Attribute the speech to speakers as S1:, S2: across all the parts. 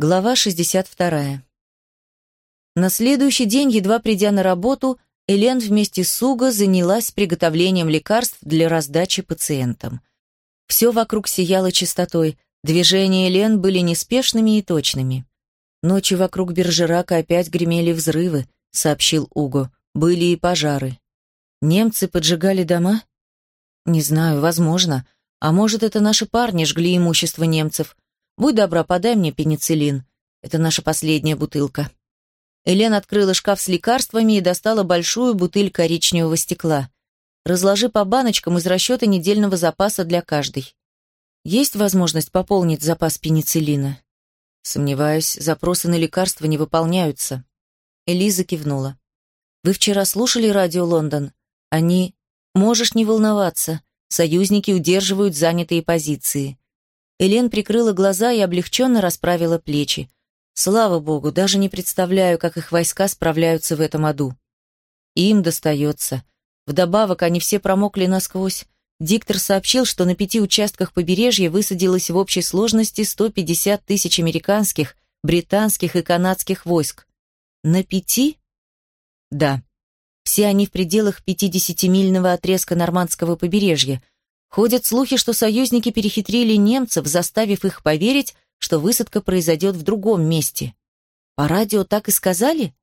S1: Глава 62. На следующий день, едва придя на работу, Элен вместе с Уго занялась приготовлением лекарств для раздачи пациентам. Все вокруг сияло чистотой, движения Элен были неспешными и точными. Ночью вокруг Бержерака опять гремели взрывы, сообщил Уго. Были и пожары. Немцы поджигали дома? Не знаю, возможно. А может, это наши парни жгли имущество немцев. Будь добра, подай мне пенициллин. Это наша последняя бутылка. Элен открыла шкаф с лекарствами и достала большую бутыль коричневого стекла. Разложи по баночкам из расчета недельного запаса для каждой. Есть возможность пополнить запас пенициллина? Сомневаюсь, запросы на лекарства не выполняются. Элиза кивнула. Вы вчера слушали радио Лондон? Они... Можешь не волноваться. Союзники удерживают занятые позиции. Элен прикрыла глаза и облегченно расправила плечи. Слава богу, даже не представляю, как их войска справляются в этом аду. Им достается. Вдобавок, они все промокли насквозь. Диктор сообщил, что на пяти участках побережья высадилось в общей сложности 150 тысяч американских, британских и канадских войск. На пяти? Да. Все они в пределах 50-мильного отрезка нормандского побережья. Ходят слухи, что союзники перехитрили немцев, заставив их поверить, что высадка произойдет в другом месте. По радио так и сказали?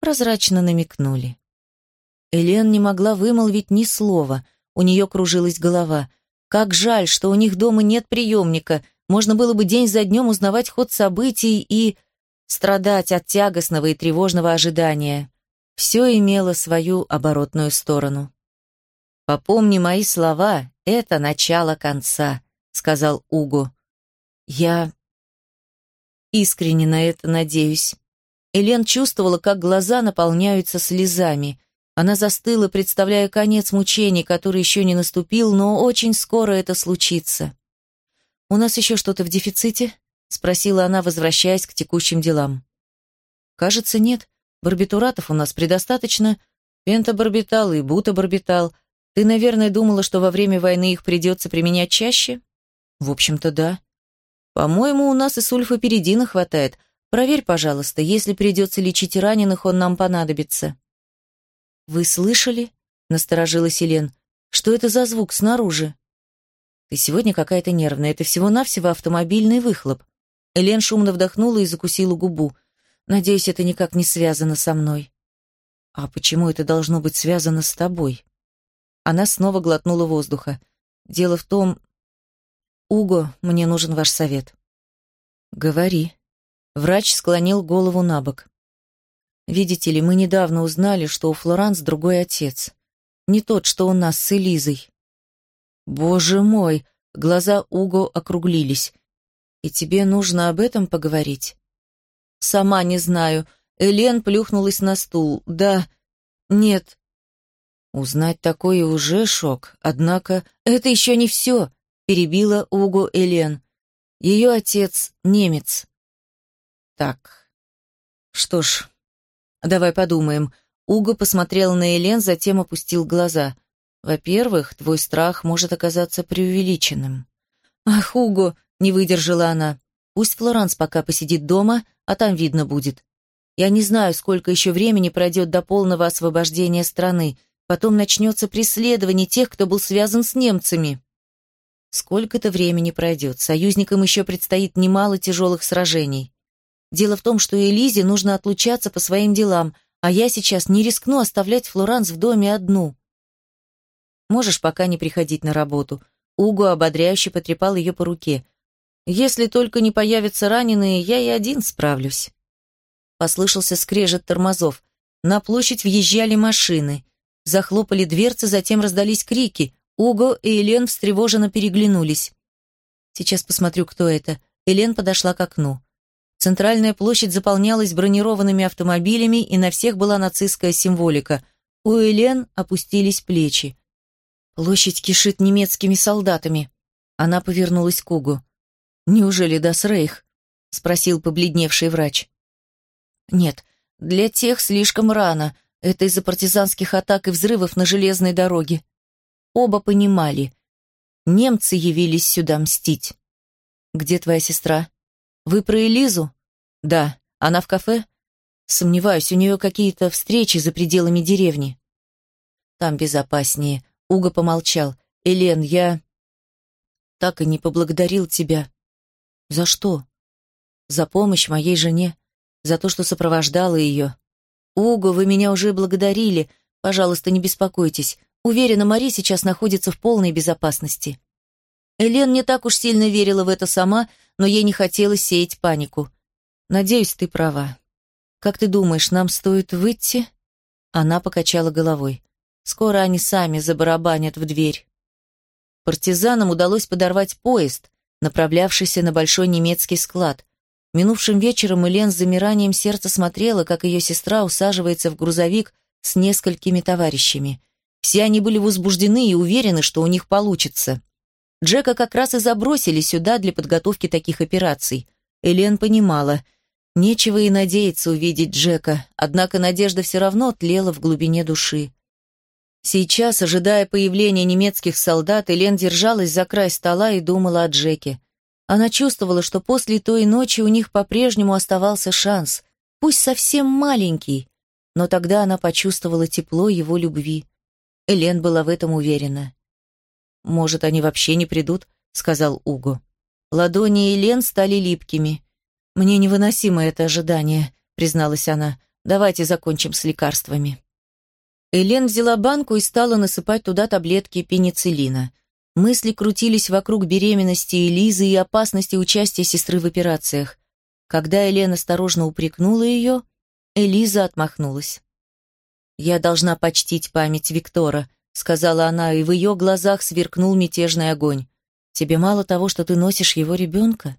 S1: Прозрачно намекнули. Элен не могла вымолвить ни слова, у нее кружилась голова. Как жаль, что у них дома нет приемника, можно было бы день за днем узнавать ход событий и страдать от тягостного и тревожного ожидания. Все имело свою оборотную сторону. «Попомни мои слова, это начало конца», — сказал Уго. «Я искренне на это надеюсь». Элен чувствовала, как глаза наполняются слезами. Она застыла, представляя конец мучений, который еще не наступил, но очень скоро это случится. «У нас еще что-то в дефиците?» — спросила она, возвращаясь к текущим делам. «Кажется, нет. Барбитуратов у нас предостаточно. Пентабарбитал и бутабарбитал. Ты, наверное, думала, что во время войны их придется применять чаще? В общем-то, да. По-моему, у нас и сульфаперидина хватает. Проверь, пожалуйста, если придется лечить раненых, он нам понадобится. Вы слышали? Насторожилась Елен. Что это за звук снаружи? Ты сегодня какая-то нервная. Это всего-навсего автомобильный выхлоп. Элен шумно вдохнула и закусила губу. Надеюсь, это никак не связано со мной. А почему это должно быть связано с тобой? Она снова глотнула воздуха. Дело в том... Уго, мне нужен ваш совет. Говори. Врач склонил голову на бок. Видите ли, мы недавно узнали, что у Флоранс другой отец. Не тот, что у нас с Элизой. Боже мой, глаза Уго округлились. И тебе нужно об этом поговорить? Сама не знаю. Элен плюхнулась на стул. Да, нет. Узнать такое уже шок. Однако это еще не все, перебила Уго Элен. Ее отец немец. Так. Что ж, давай подумаем. Уго посмотрел на Элен, затем опустил глаза. Во-первых, твой страх может оказаться преувеличенным. Ах, Уго, не выдержала она. Пусть Флоранс пока посидит дома, а там видно будет. Я не знаю, сколько еще времени пройдет до полного освобождения страны. Потом начнется преследование тех, кто был связан с немцами. Сколько-то времени пройдет. Союзникам еще предстоит немало тяжелых сражений. Дело в том, что Элизе нужно отлучаться по своим делам, а я сейчас не рискну оставлять Флоранс в доме одну. Можешь пока не приходить на работу. Уго ободряюще потрепал ее по руке. Если только не появятся раненые, я и один справлюсь. Послышался скрежет тормозов. На площадь въезжали машины. Захлопали дверцы, затем раздались крики. Уго и Элен встревоженно переглянулись. Сейчас посмотрю, кто это. Элен подошла к окну. Центральная площадь заполнялась бронированными автомобилями, и на всех была нацистская символика. У Элен опустились плечи. Площадь кишит немецкими солдатами. Она повернулась к Угу. «Неужели Дас Рейх?» — спросил побледневший врач. «Нет, для тех слишком рано. Это из-за партизанских атак и взрывов на железной дороге». Оба понимали. Немцы явились сюда мстить. «Где твоя сестра?» Вы про Элизу? Да. Она в кафе? Сомневаюсь, у нее какие-то встречи за пределами деревни. Там безопаснее. Уго помолчал. Элен, я так и не поблагодарил тебя. За что? За помощь моей жене, за то, что сопровождала ее. Уго, вы меня уже благодарили. Пожалуйста, не беспокойтесь. Уверена, Мари сейчас находится в полной безопасности. Элен не так уж сильно верила в это сама, но ей не хотелось сеять панику. Надеюсь, ты права. Как ты думаешь, нам стоит выйти? Она покачала головой. Скоро они сами забарабанят в дверь. Партизанам удалось подорвать поезд, направлявшийся на большой немецкий склад. Минувшим вечером Элен с замиранием сердца смотрела, как ее сестра усаживается в грузовик с несколькими товарищами. Все они были возбуждены и уверены, что у них получится. Джека как раз и забросили сюда для подготовки таких операций. Элен понимала, нечего и надеяться увидеть Джека, однако надежда все равно тлела в глубине души. Сейчас, ожидая появления немецких солдат, Элен держалась за край стола и думала о Джеке. Она чувствовала, что после той ночи у них по-прежнему оставался шанс, пусть совсем маленький, но тогда она почувствовала тепло его любви. Элен была в этом уверена. «Может, они вообще не придут?» — сказал Уго. Ладони Элен стали липкими. «Мне невыносимо это ожидание», — призналась она. «Давайте закончим с лекарствами». Элен взяла банку и стала насыпать туда таблетки пенициллина. Мысли крутились вокруг беременности Элизы и опасности участия сестры в операциях. Когда Элен осторожно упрекнула ее, Элиза отмахнулась. «Я должна почтить память Виктора», сказала она, и в ее глазах сверкнул мятежный огонь. «Тебе мало того, что ты носишь его ребенка?»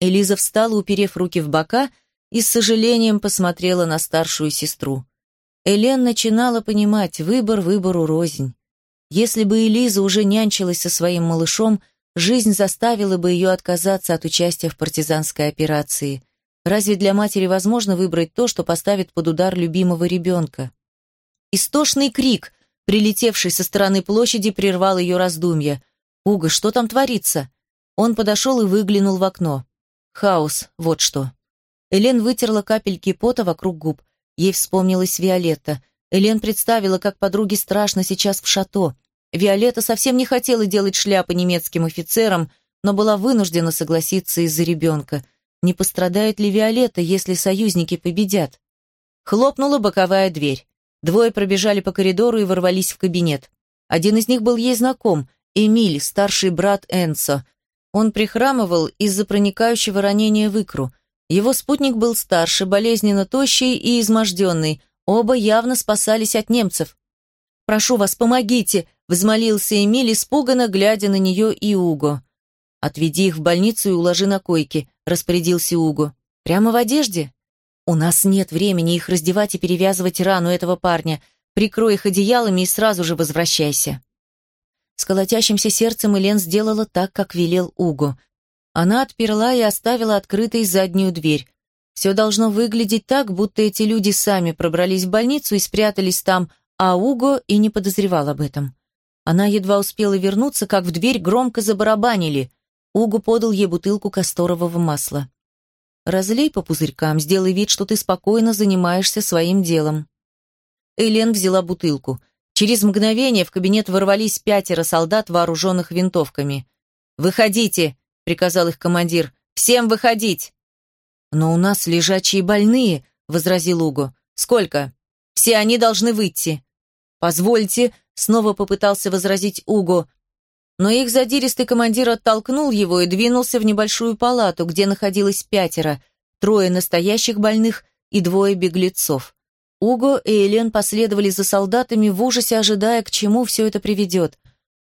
S1: Элиза встала, уперев руки в бока, и с сожалением посмотрела на старшую сестру. Элен начинала понимать, выбор выбору рознь. Если бы Элиза уже нянчилась со своим малышом, жизнь заставила бы ее отказаться от участия в партизанской операции. Разве для матери возможно выбрать то, что поставит под удар любимого ребенка? Истошный крик, прилетевший со стороны площади, прервал ее раздумья. «Уга, что там творится?» Он подошел и выглянул в окно. Хаос, вот что. Элен вытерла капельки пота вокруг губ. Ей вспомнилась Виолетта. Элен представила, как подруге страшно сейчас в шато. Виолетта совсем не хотела делать шляпы немецким офицерам, но была вынуждена согласиться из-за ребенка. Не пострадает ли Виолетта, если союзники победят? Хлопнула боковая дверь. Двое пробежали по коридору и ворвались в кабинет. Один из них был ей знаком, Эмиль, старший брат Энсо. Он прихрамывал из-за проникающего ранения в икру. Его спутник был старше, болезненно тощий и изможденный. Оба явно спасались от немцев. «Прошу вас, помогите!» — взмолился Эмиль, испуганно глядя на нее и Уго. «Отведи их в больницу и уложи на койке», — распорядился Уго. «Прямо в одежде?» «У нас нет времени их раздевать и перевязывать рану этого парня. Прикрой их одеялами и сразу же возвращайся». С колотящимся сердцем Элен сделала так, как велел Уго. Она отперла и оставила открытой заднюю дверь. Все должно выглядеть так, будто эти люди сами пробрались в больницу и спрятались там, а Уго и не подозревал об этом. Она едва успела вернуться, как в дверь громко забарабанили. Уго подал ей бутылку касторового масла. Разлей по пузырькам, сделай вид, что ты спокойно занимаешься своим делом. Элен взяла бутылку. Через мгновение в кабинет ворвались пятеро солдат, вооруженных винтовками. «Выходите!» — приказал их командир. «Всем выходить!» «Но у нас лежачие больные», — возразил Уго. «Сколько?» «Все они должны выйти». «Позвольте», — снова попытался возразить Уго, но их задиристый командир оттолкнул его и двинулся в небольшую палату, где находилось пятеро, трое настоящих больных и двое беглецов. Уго и Элен последовали за солдатами в ужасе, ожидая, к чему все это приведет.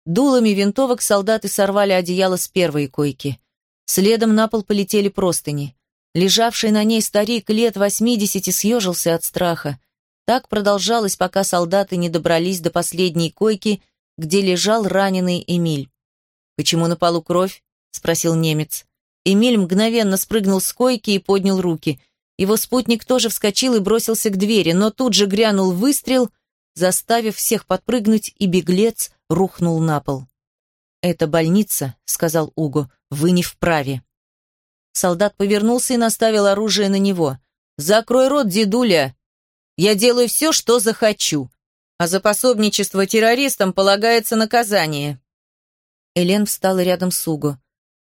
S1: Дулами винтовок солдаты сорвали одеяло с первой койки. Следом на пол полетели простыни. Лежавший на ней старик лет восьмидесяти съежился от страха. Так продолжалось, пока солдаты не добрались до последней койки где лежал раненый Эмиль. «Почему на полу кровь?» — спросил немец. Эмиль мгновенно спрыгнул с койки и поднял руки. Его спутник тоже вскочил и бросился к двери, но тут же грянул выстрел, заставив всех подпрыгнуть, и беглец рухнул на пол. «Это больница», — сказал Уго, — «вы не вправе». Солдат повернулся и наставил оружие на него. «Закрой рот, дедуля! Я делаю все, что захочу, а за пособничество террористам полагается наказание». Элен встала рядом с Уго.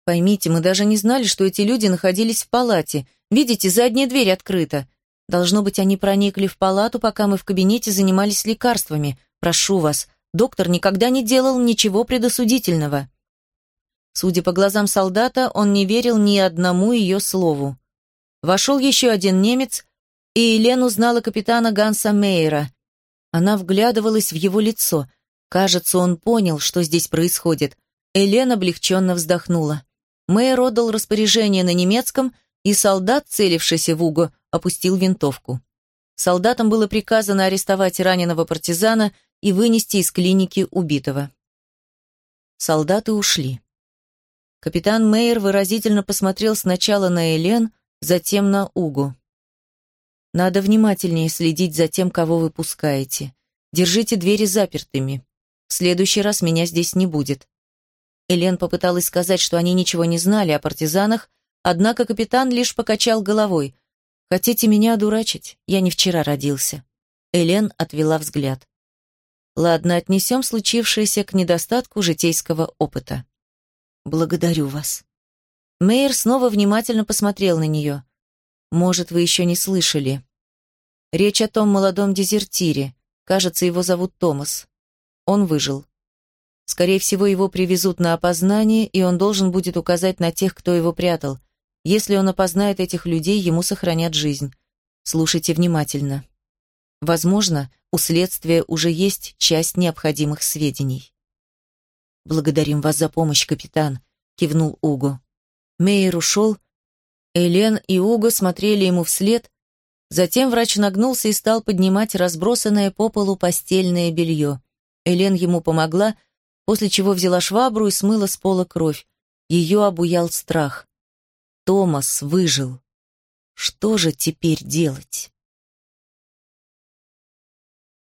S1: «Поймите, мы даже не знали, что эти люди находились в палате. Видите, задняя дверь открыта. Должно быть, они проникли в палату, пока мы в кабинете занимались лекарствами. Прошу вас, доктор никогда не делал ничего предосудительного». Судя по глазам солдата, он не верил ни одному ее слову. Вошел еще один немец, и Елен узнала капитана Ганса Мейера. Она вглядывалась в его лицо. Кажется, он понял, что здесь происходит. Элен облегченно вздохнула. Мейер отдал распоряжение на немецком, и солдат, целившийся в Уго, опустил винтовку. Солдатам было приказано арестовать раненого партизана и вынести из клиники убитого. Солдаты ушли. Капитан Мейер выразительно посмотрел сначала на Элен, затем на Угу. «Надо внимательнее следить за тем, кого вы пускаете. Держите двери запертыми. В следующий раз меня здесь не будет». Элен попыталась сказать, что они ничего не знали о партизанах, однако капитан лишь покачал головой. «Хотите меня одурачить? Я не вчера родился». Элен отвела взгляд. «Ладно, отнесем случившееся к недостатку житейского опыта». «Благодарю вас». Мейер снова внимательно посмотрел на нее. «Может, вы еще не слышали. Речь о том молодом дезертире. Кажется, его зовут Томас. Он выжил. Скорее всего, его привезут на опознание, и он должен будет указать на тех, кто его прятал. Если он опознает этих людей, ему сохранят жизнь. Слушайте внимательно. Возможно, у следствия уже есть часть необходимых сведений. «Благодарим вас за помощь, капитан», — кивнул Уго. Мейер ушел. Элен и Уго смотрели ему вслед. Затем врач нагнулся и стал поднимать разбросанное по полу постельное белье. Элен ему помогла, после чего взяла швабру и смыла с пола кровь. Ее обуял страх. Томас выжил. Что же теперь делать?